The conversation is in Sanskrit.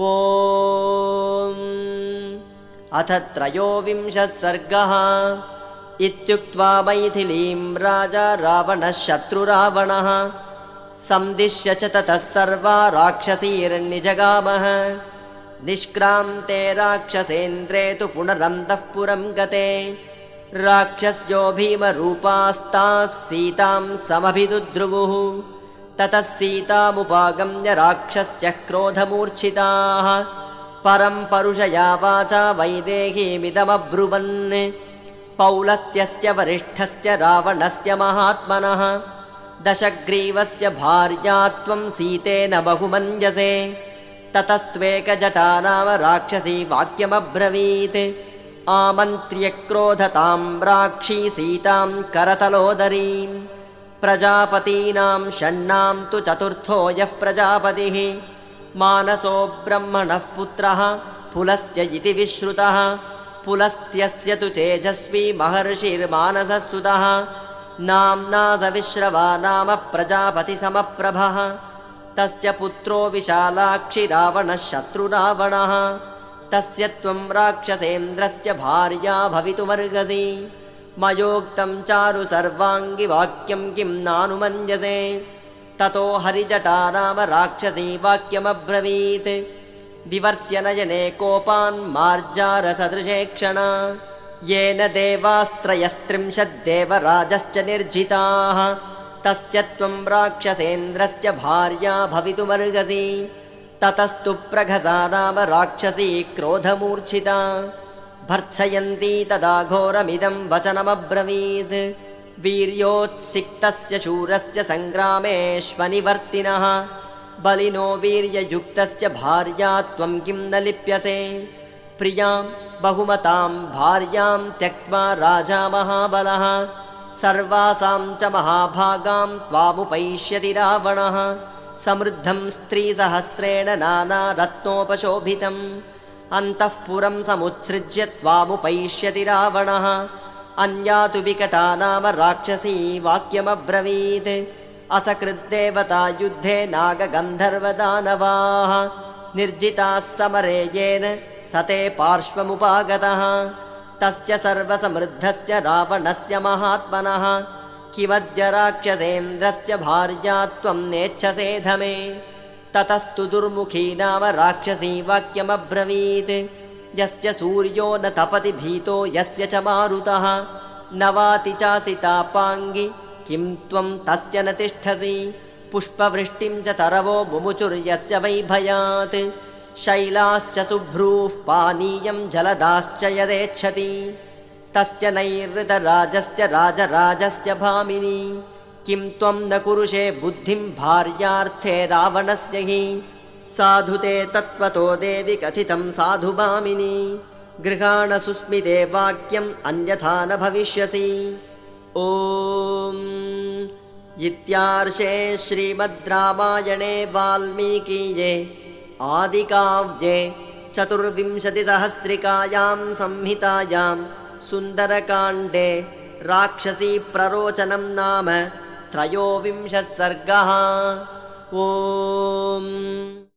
ॐ अथ त्रयोविंशः सर्गः। इत्युक्त्वा मैथिलीं राजा रावणः शत्रुरावणः। सन्दिश्य च ततः सर्वा राक्षसीर्निजगामः। निष्क्रान्ते राक्षसेन्द्रे तु पुनरन्तः पुरं गते। राक्षस्यो भीमरूपास्ताः सीतां समभिदुद्रुवुः ततः सीतामुपागम्य राक्षस्य क्रोधमूर्च्छिताः। परं परुषया वाचा वैदेहीमिदमब्रुवन्। पौलस्त्यस्य वरिष्ठस्य रावणस्य महात्मनः। दशग्रीवस्य भार्या त्वं सीतेन बहुमञ्जसे ततस्त्वेकजटा नाम राक्षसी वाक्यमब्रवीत्। आमन्त्र्य क्रोधतां राक्षी सीतां करतलोदरीम् प्रजापतीनां षण्णां तु चतुर्थो यः प्रजापतिः। मानसो ब्रह्मणः पुत्रः पुलस्त्य इति विश्रुतः। पुलस्त्यस्य तु तेजस्वी महर्षिर्मानसः सुतः नाम्ना सविश्रवा नाम प्रजापतिसमप्रभः। तस्य पुत्रो विशालाक्षि रावणः शत्रुरावणः। तस्य त्वं राक्षसेन्द्रस्य भार्या भवितुमर्हसि मयोक्तं चारु सर्वाङ्गिवाक्यं किं नानुमञ्जसे ततो हरिजटा नाम राक्षसी वाक्यमब्रवीत्। विवर्त्यनयने कोपान् मार्जारसदृशे क्षण। येन देवास्त्रयस्त्रिंशद्देवराजश्च निर्जिताः। तस्य त्वं राक्षसेन्द्रस्य भार्या भवितुमर्हसि। ततस्तु प्रघसा नाम राक्षसी क्रोधमूर्च्छिता भर्त्सयन्ती तदा घोरमिदं वचनमब्रवीत्। वीर्योत्सिक्तस्य शूरस्य सङ्ग्रामेष्वनिवर्तिनः। बलिनो वीर्ययुक्तस्य भार्या त्वं किं न लिप्यसे। प्रियां बहुमतां भार्यां त्यक्त्वा राजा महाबलः। सर्वासां च महाभागां त्वामुपैष्यति रावणः। समृद्धं स्त्रीसहस्रेण नानारत्नोपशोभितम् अन्तःपुरं समुत्सृज्य त्वामुपैष्यति रावणः। अन्या तु विकटा नाम राक्षसी वाक्यमब्रवीत्। असकृद्देवता युद्धे नागगन्धर्वदानवाः। निर्जिताः समरे येन स ते पार्श्वमुपागतः। तस्य सर्वसमृद्धस्य रावणस्य महात्मनः। किमद्य राक्षसेन्द्रस्य भार्या त्वं नेच्छसे धमे ततस्तु दुर्मुखी नाम राक्षसी वाक्यमब्रवीत्। यस्य सूर्यो न तपति भीतो यस्य च मारुतः। न वाति चासि तापाङ्गि किं त्वं तस्य न तिष्ठसि। पुष्पवृष्टिं च तरवो मुमुचुर्यस्य वै भयात्। शैलाश्च शुभ्रूः पानीयं जलदाश्च यदेच्छति। तस्य नैरृतराजस्य राजराजस्य भामिनी किं त्वं न कुरुषे बुद्धिं भार्यार्थे रावणस्य हि। साधु ते तत्त्वतो देवि कथितं साधु भामिनी। गृहाण सुस्मिते वाक्यम् अन्यथा न भविष्यसि। ॐ इत्यार्षे श्रीमद् रामायणे वाल्मीकीये आदिकाव्ये चतुर्विंशतिसहस्रिकायां संहितायां सुन्दरकाण्डे राक्षसीप्ररोचनं नाम त्रयोविंशः सर्गः। ओम्